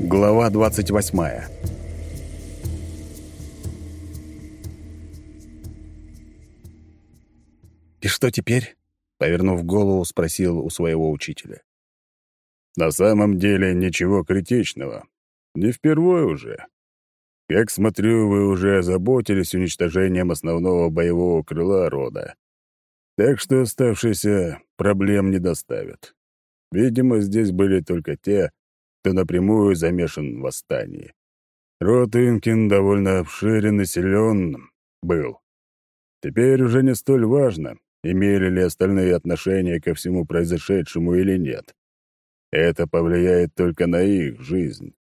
Глава 28 «И что теперь?» — повернув голову, спросил у своего учителя. «На самом деле ничего критичного. Не впервые уже. Как смотрю, вы уже озаботились уничтожением основного боевого крыла рода. Так что оставшиеся проблем не доставят. Видимо, здесь были только те, кто напрямую замешан в восстании. Род Инкин довольно обширен и силен был. Теперь уже не столь важно, имели ли остальные отношения ко всему произошедшему или нет. Это повлияет только на их жизнь.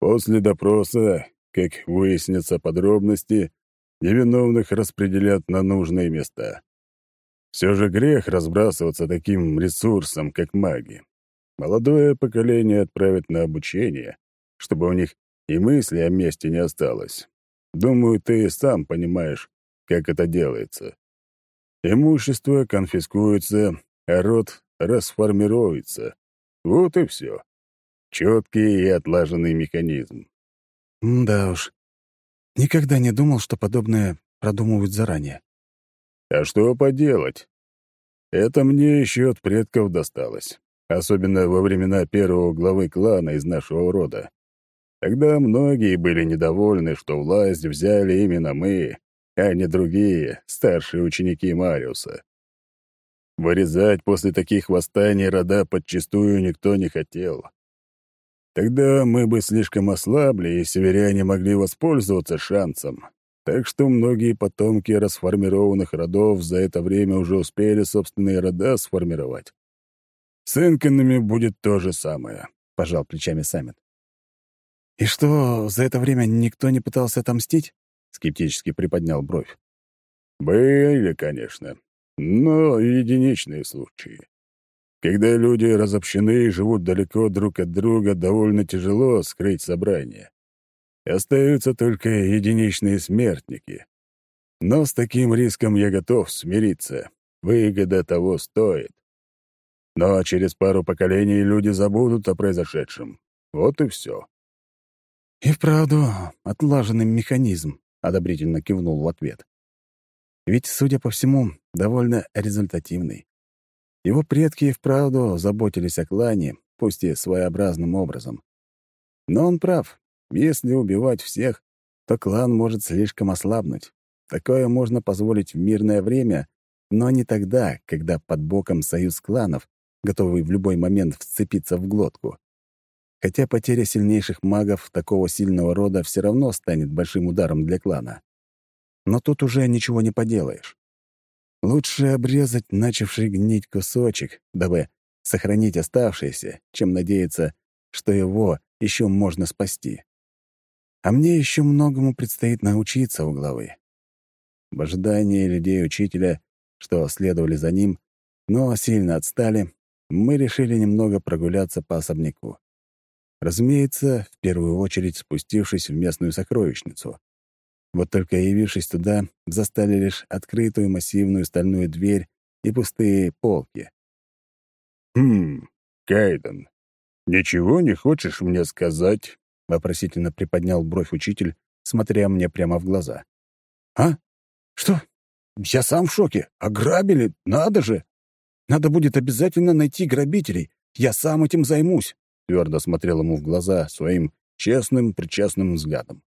После допроса, как выяснятся подробности, невиновных распределят на нужные места. Все же грех разбрасываться таким ресурсом, как маги. Молодое поколение отправят на обучение, чтобы у них и мысли о месте не осталось. Думаю, ты сам понимаешь, как это делается. Имущество конфискуется, а род расформируется. Вот и все. Четкий и отлаженный механизм. да уж. Никогда не думал, что подобное продумывают заранее. А что поделать? Это мне еще от предков досталось особенно во времена первого главы клана из нашего рода. Тогда многие были недовольны, что власть взяли именно мы, а не другие, старшие ученики Мариуса. Вырезать после таких восстаний рода подчистую никто не хотел. Тогда мы бы слишком ослабли, и северяне могли воспользоваться шансом. Так что многие потомки расформированных родов за это время уже успели собственные рода сформировать. С Энкинами будет то же самое», — пожал плечами Саммит. «И что, за это время никто не пытался отомстить?» — скептически приподнял бровь. «Были, конечно, но единичные случаи. Когда люди разобщены и живут далеко друг от друга, довольно тяжело скрыть собрание. Остаются только единичные смертники. Но с таким риском я готов смириться. Выгода того стоит. Но через пару поколений люди забудут о произошедшем. Вот и все. «И вправду отлаженный механизм», — одобрительно кивнул в ответ. «Ведь, судя по всему, довольно результативный. Его предки и вправду заботились о клане, пусть и своеобразным образом. Но он прав. Если убивать всех, то клан может слишком ослабнуть. Такое можно позволить в мирное время, но не тогда, когда под боком союз кланов, готовый в любой момент вцепиться в глотку. Хотя потеря сильнейших магов такого сильного рода все равно станет большим ударом для клана. Но тут уже ничего не поделаешь. Лучше обрезать начавший гнить кусочек, дабы сохранить оставшееся, чем надеяться, что его еще можно спасти. А мне еще многому предстоит научиться у главы. В ожидании людей учителя, что следовали за ним, но сильно отстали, мы решили немного прогуляться по особняку. Разумеется, в первую очередь спустившись в местную сокровищницу. Вот только явившись туда, застали лишь открытую массивную стальную дверь и пустые полки. «Хм, Кайден, ничего не хочешь мне сказать?» — вопросительно приподнял бровь учитель, смотря мне прямо в глаза. «А? Что? Я сам в шоке. Ограбили? Надо же!» Надо будет обязательно найти грабителей. Я сам этим займусь», — твердо смотрел ему в глаза своим честным, причастным взглядом.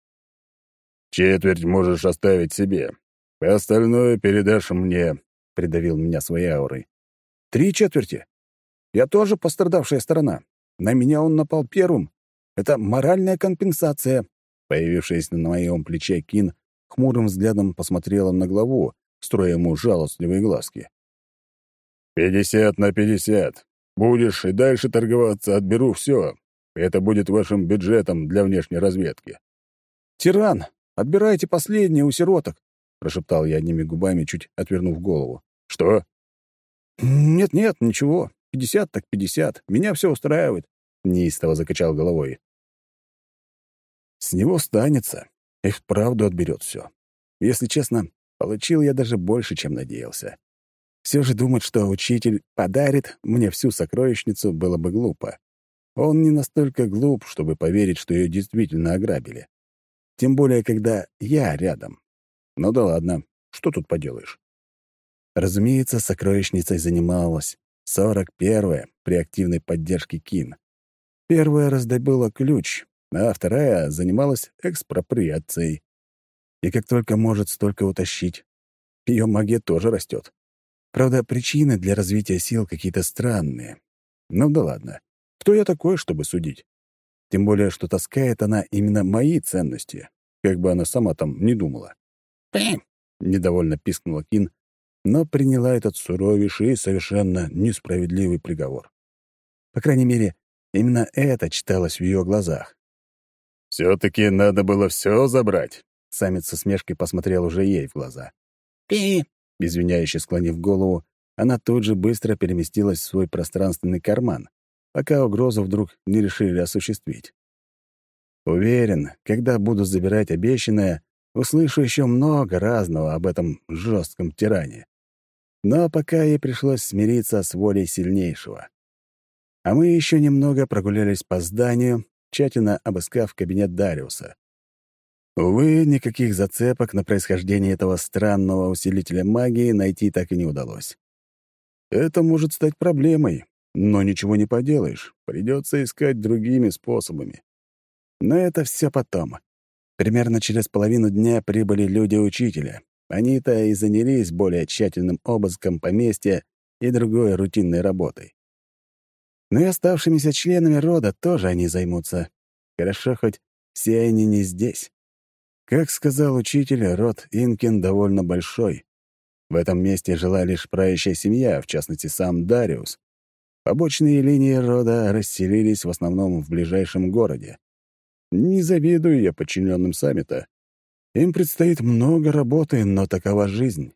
«Четверть можешь оставить себе. Остальное передашь мне», — придавил меня своей аурой. «Три четверти? Я тоже пострадавшая сторона. На меня он напал первым. Это моральная компенсация». Появившаяся на моем плече Кин хмурым взглядом посмотрела на главу, строя ему жалостливые глазки. «Пятьдесят на пятьдесят. Будешь и дальше торговаться, отберу все. Это будет вашим бюджетом для внешней разведки». «Тиран, отбирайте последнее у сироток», — прошептал я одними губами, чуть отвернув голову. «Что?» «Нет-нет, ничего. Пятьдесят так пятьдесят. Меня все устраивает», — неистово закачал головой. «С него станется. И вправду отберет все. Если честно, получил я даже больше, чем надеялся. Все же думать, что учитель подарит мне всю сокровищницу, было бы глупо. он не настолько глуп, чтобы поверить, что ее действительно ограбили. Тем более, когда я рядом. Ну да ладно, что тут поделаешь? Разумеется, сокровищницей занималась 41-я при активной поддержке Кин. Первая раздобыла ключ, а вторая занималась экспроприацией. И как только может столько утащить, ее магия тоже растет. Правда, причины для развития сил какие-то странные. Ну да ладно. Кто я такой, чтобы судить? Тем более, что таскает она именно мои ценности, как бы она сама там не думала. «Пим!» — недовольно пискнула Кин, но приняла этот суровейший и совершенно несправедливый приговор. По крайней мере, именно это читалось в ее глазах. «Все-таки надо было все забрать», — самец со смешкой посмотрел уже ей в глаза. «Пи!» — извиняюще склонив голову, она тут же быстро переместилась в свой пространственный карман, пока угрозу вдруг не решили осуществить. Уверен, когда буду забирать обещанное, услышу еще много разного об этом жестком тиране. Но пока ей пришлось смириться с волей сильнейшего. А мы еще немного прогулялись по зданию, тщательно обыскав кабинет Дариуса. Увы, никаких зацепок на происхождение этого странного усилителя магии найти так и не удалось. Это может стать проблемой, но ничего не поделаешь, придется искать другими способами. Но это все потом. Примерно через половину дня прибыли люди учителя. Они-то и занялись более тщательным обыском поместья и другой рутинной работой. Но и оставшимися членами рода тоже они займутся. Хорошо, хоть все они не здесь. Как сказал учитель, род Инкин довольно большой. В этом месте жила лишь правящая семья, в частности, сам Дариус. Побочные линии рода расселились в основном в ближайшем городе. Не завидую я подчиненным саммита. Им предстоит много работы, но такова жизнь.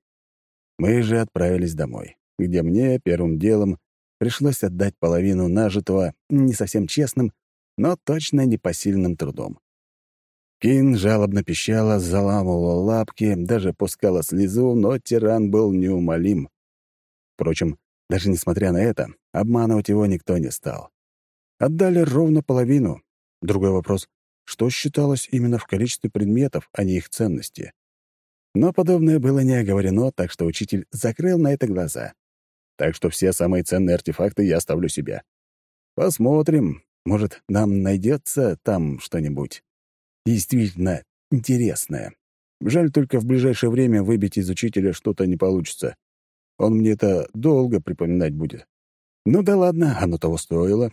Мы же отправились домой, где мне первым делом пришлось отдать половину нажитого не совсем честным, но точно непосильным трудом. Кин жалобно пищала, заламывала лапки, даже пускала слезу, но тиран был неумолим. Впрочем, даже несмотря на это, обманывать его никто не стал. Отдали ровно половину. Другой вопрос что считалось именно в количестве предметов, а не их ценности. Но подобное было не оговорено, так что учитель закрыл на это глаза. Так что все самые ценные артефакты я оставлю себе. Посмотрим, может, нам найдется там что-нибудь действительно интересное. Жаль только в ближайшее время выбить из учителя что-то не получится. Он мне это долго припоминать будет. Ну да ладно, оно того стоило.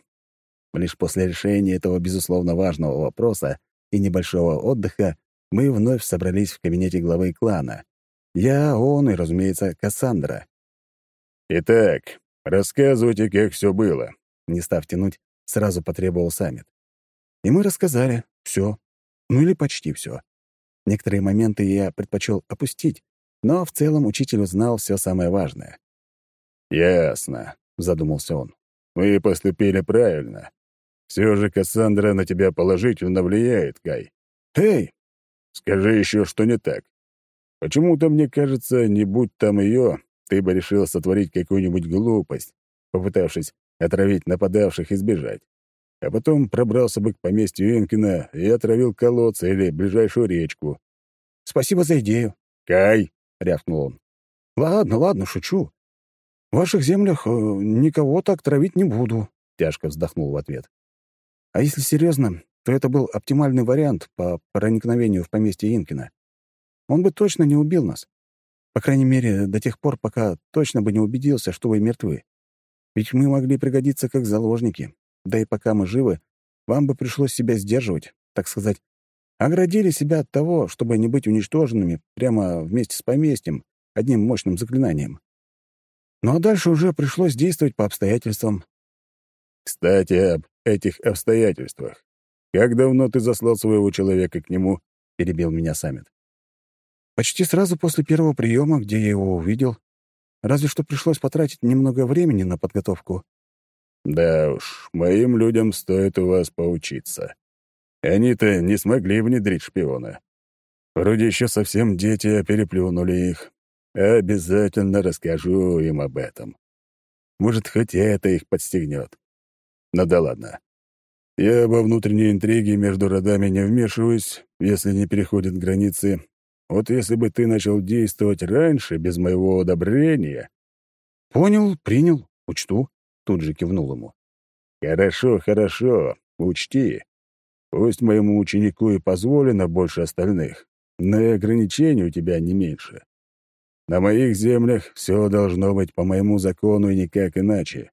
Лишь после решения этого, безусловно, важного вопроса и небольшого отдыха мы вновь собрались в кабинете главы клана. Я, он и, разумеется, Кассандра. «Итак, рассказывайте, как все было», — не став тянуть, сразу потребовал саммит. И мы рассказали все, ну или почти все. Некоторые моменты я предпочел опустить, но в целом учитель узнал все самое важное. «Ясно», — задумался он. «Вы поступили правильно. Все же Кассандра на тебя положительно влияет, Кай. Эй, скажи еще, что не так. Почему-то мне кажется, не будь там ее, ты бы решил сотворить какую-нибудь глупость, попытавшись отравить нападавших и сбежать. А потом пробрался бы к поместью Энкина и отравил колодцы или ближайшую речку. «Спасибо за идею». «Кай!» — рявкнул он. «Ладно, ладно, шучу. В ваших землях э, никого так травить не буду», — тяжко вздохнул в ответ. А если серьезно, то это был оптимальный вариант по проникновению в поместье Инкина. Он бы точно не убил нас. По крайней мере, до тех пор, пока точно бы не убедился, что вы мертвы. Ведь мы могли пригодиться как заложники. Да и пока мы живы, вам бы пришлось себя сдерживать, так сказать. Оградили себя от того, чтобы не быть уничтоженными прямо вместе с поместьем, одним мощным заклинанием. Ну а дальше уже пришлось действовать по обстоятельствам. Кстати, об этих обстоятельствах. Как давно ты заслал своего человека к нему?» — перебил меня Саммит. «Почти сразу после первого приема, где я его увидел. Разве что пришлось потратить немного времени на подготовку». «Да уж, моим людям стоит у вас поучиться. Они-то не смогли внедрить шпиона. Вроде еще совсем дети, а переплюнули их. Обязательно расскажу им об этом. Может, хоть это их подстегнет. Ну да ладно. Я во внутренние интриги между родами не вмешиваюсь, если не переходят границы. Вот если бы ты начал действовать раньше, без моего одобрения...» «Понял, принял, учту», — тут же кивнул ему. «Хорошо, хорошо, учти. Пусть моему ученику и позволено больше остальных, но и ограничений у тебя не меньше. На моих землях все должно быть по моему закону и никак иначе.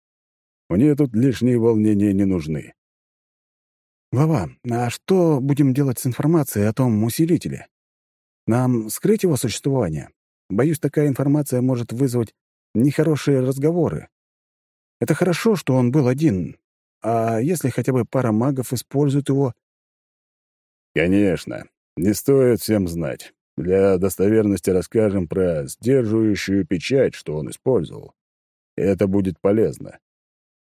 Мне тут лишние волнения не нужны. «Глава, а что будем делать с информацией о том усилителе? Нам скрыть его существование? Боюсь, такая информация может вызвать нехорошие разговоры. Это хорошо, что он был один, а если хотя бы пара магов использует его...» «Конечно. Не стоит всем знать. Для достоверности расскажем про сдерживающую печать, что он использовал. Это будет полезно.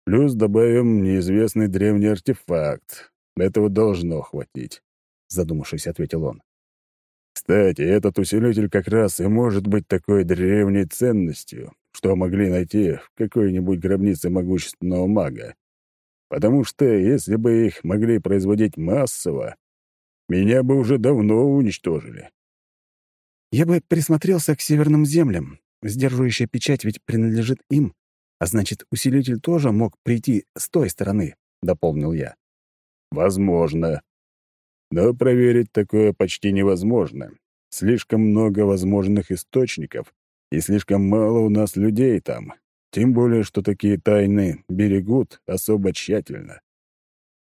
Плюс добавим неизвестный древний артефакт, этого должно хватить», — задумавшись, ответил он. «Кстати, этот усилитель как раз и может быть такой древней ценностью, что могли найти в какой-нибудь гробнице могущественного мага. Потому что если бы их могли производить массово, меня бы уже давно уничтожили». «Я бы присмотрелся к северным землям. Сдерживающая печать ведь принадлежит им, а значит, усилитель тоже мог прийти с той стороны», — дополнил я. Возможно. Но проверить такое почти невозможно. Слишком много возможных источников, и слишком мало у нас людей там. Тем более, что такие тайны берегут особо тщательно.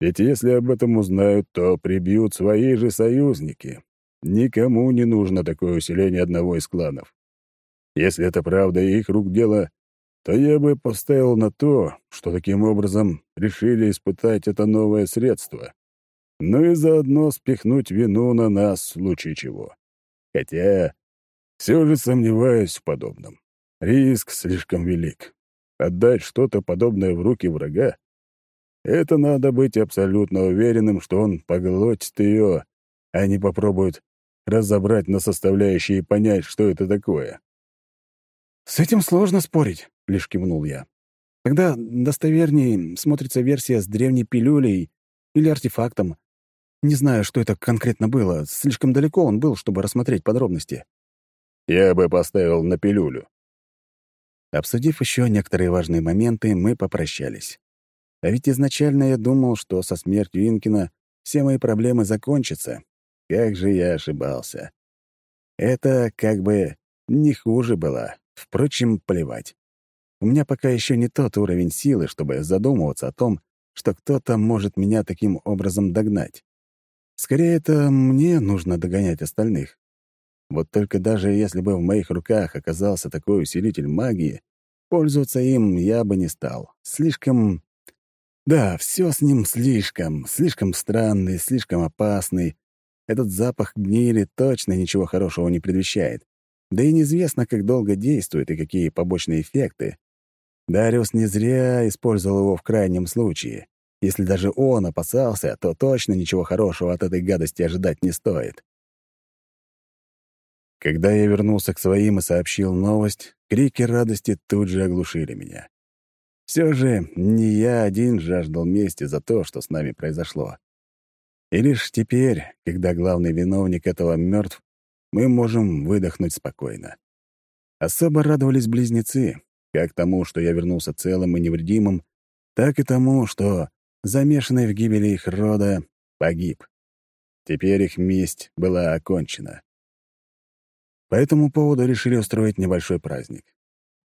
Ведь если об этом узнают, то прибьют свои же союзники. Никому не нужно такое усиление одного из кланов. Если это правда и их рук дело, то я бы поставил на то, что таким образом решили испытать это новое средство. Ну и заодно спихнуть вину на нас в случае чего. Хотя все же сомневаюсь в подобном. Риск слишком велик. Отдать что-то подобное в руки врага — это надо быть абсолютно уверенным, что он поглотит ее, а не попробует разобрать на составляющие и понять, что это такое. «С этим сложно спорить», — лишь кивнул я. «Тогда достовернее смотрится версия с древней пилюлей или артефактом. Не знаю, что это конкретно было. Слишком далеко он был, чтобы рассмотреть подробности». «Я бы поставил на пилюлю». Обсудив еще некоторые важные моменты, мы попрощались. А ведь изначально я думал, что со смертью Инкина все мои проблемы закончатся. Как же я ошибался. Это как бы не хуже было. Впрочем, плевать. У меня пока еще не тот уровень силы, чтобы задумываться о том, что кто-то может меня таким образом догнать. Скорее, это мне нужно догонять остальных. Вот только даже если бы в моих руках оказался такой усилитель магии, пользоваться им я бы не стал. Слишком... Да, все с ним слишком, слишком странный, слишком опасный. Этот запах гнили точно ничего хорошего не предвещает. Да и неизвестно, как долго действует и какие побочные эффекты. Дариус не зря использовал его в крайнем случае. Если даже он опасался, то точно ничего хорошего от этой гадости ожидать не стоит. Когда я вернулся к своим и сообщил новость, крики радости тут же оглушили меня. Все же не я один жаждал мести за то, что с нами произошло. И лишь теперь, когда главный виновник этого мертв, мы можем выдохнуть спокойно. Особо радовались близнецы, как тому, что я вернулся целым и невредимым, так и тому, что замешанный в гибели их рода погиб. Теперь их месть была окончена. По этому поводу решили устроить небольшой праздник.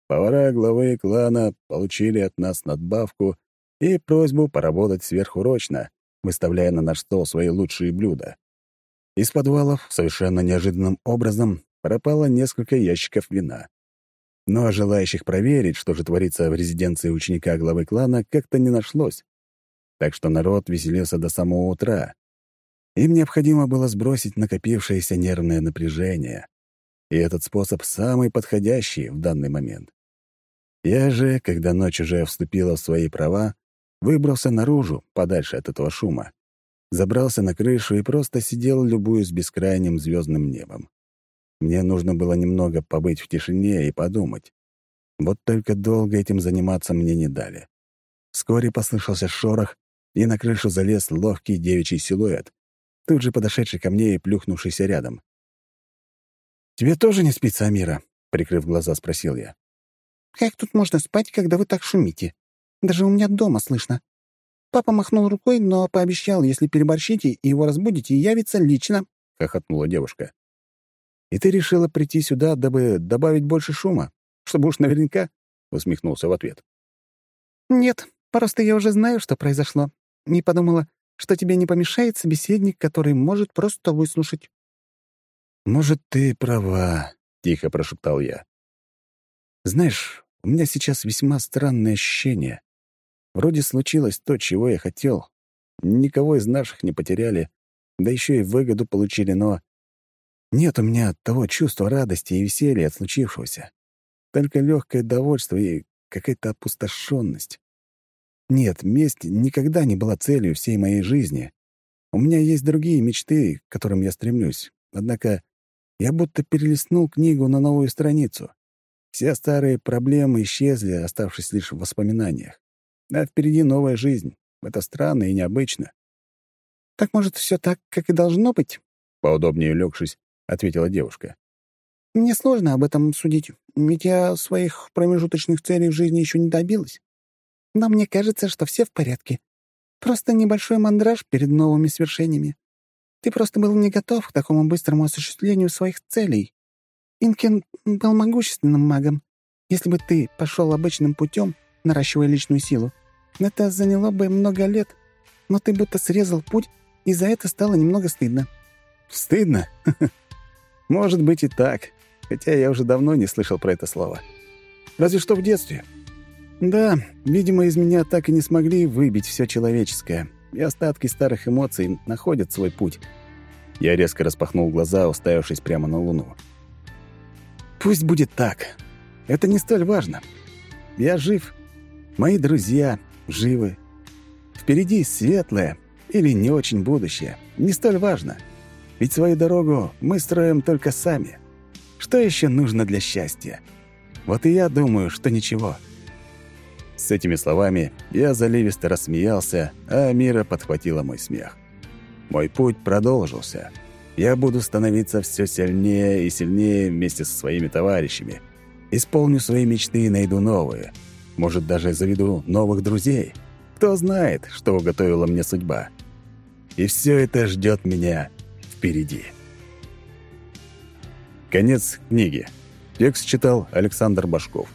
Повара главы клана получили от нас надбавку и просьбу поработать сверхурочно, выставляя на наш стол свои лучшие блюда. Из подвалов совершенно неожиданным образом пропало несколько ящиков вина. Но желающих проверить, что же творится в резиденции ученика главы клана, как-то не нашлось. Так что народ веселился до самого утра. Им необходимо было сбросить накопившееся нервное напряжение. И этот способ самый подходящий в данный момент. Я же, когда ночь уже вступила в свои права, выбрался наружу, подальше от этого шума забрался на крышу и просто сидел, любуясь бескрайним звездным небом. Мне нужно было немного побыть в тишине и подумать. Вот только долго этим заниматься мне не дали. Вскоре послышался шорох, и на крышу залез ловкий девичий силуэт, тут же подошедший ко мне и плюхнувшийся рядом. «Тебе тоже не спится, Амира?» — прикрыв глаза, спросил я. «Как тут можно спать, когда вы так шумите? Даже у меня дома слышно. Папа махнул рукой, но пообещал, если переборщите и его разбудите, явится лично», — хохотнула девушка. «И ты решила прийти сюда, дабы добавить больше шума? Чтобы уж наверняка?» — усмехнулся в ответ. «Нет, просто я уже знаю, что произошло. Не подумала, что тебе не помешает собеседник, который может просто выслушать». «Может, ты права», — тихо прошептал я. «Знаешь, у меня сейчас весьма странное ощущение. Вроде случилось то, чего я хотел. Никого из наших не потеряли, да еще и выгоду получили, но нет у меня того чувства радости и веселья от случившегося. Только легкое довольство и какая-то опустошенность. Нет, месть никогда не была целью всей моей жизни. У меня есть другие мечты, к которым я стремлюсь. Однако я будто перелистнул книгу на новую страницу. Все старые проблемы исчезли, оставшись лишь в воспоминаниях. А впереди новая жизнь. Это странно и необычно. «Так, может, все так, как и должно быть?» Поудобнее легшись, ответила девушка. «Мне сложно об этом судить, ведь я своих промежуточных целей в жизни еще не добилась. Но мне кажется, что все в порядке. Просто небольшой мандраж перед новыми свершениями. Ты просто был не готов к такому быстрому осуществлению своих целей. Инкен был могущественным магом. Если бы ты пошел обычным путем, наращивая личную силу, это заняло бы много лет, но ты будто срезал путь, и за это стало немного стыдно». «Стыдно? Может быть и так, хотя я уже давно не слышал про это слово. Разве что в детстве. Да, видимо, из меня так и не смогли выбить все человеческое, и остатки старых эмоций находят свой путь. Я резко распахнул глаза, уставившись прямо на Луну. Пусть будет так. Это не столь важно. Я жив. Мои друзья живы. Впереди светлое или не очень будущее. Не столь важно. — ведь свою дорогу мы строим только сами. Что еще нужно для счастья? Вот и я думаю, что ничего. С этими словами я заливисто рассмеялся, а Мира подхватила мой смех. Мой путь продолжился. Я буду становиться все сильнее и сильнее вместе со своими товарищами. Исполню свои мечты и найду новые. Может, даже заведу новых друзей. Кто знает, что уготовила мне судьба. И все это ждет меня впереди. Конец книги. Текст читал Александр Башков.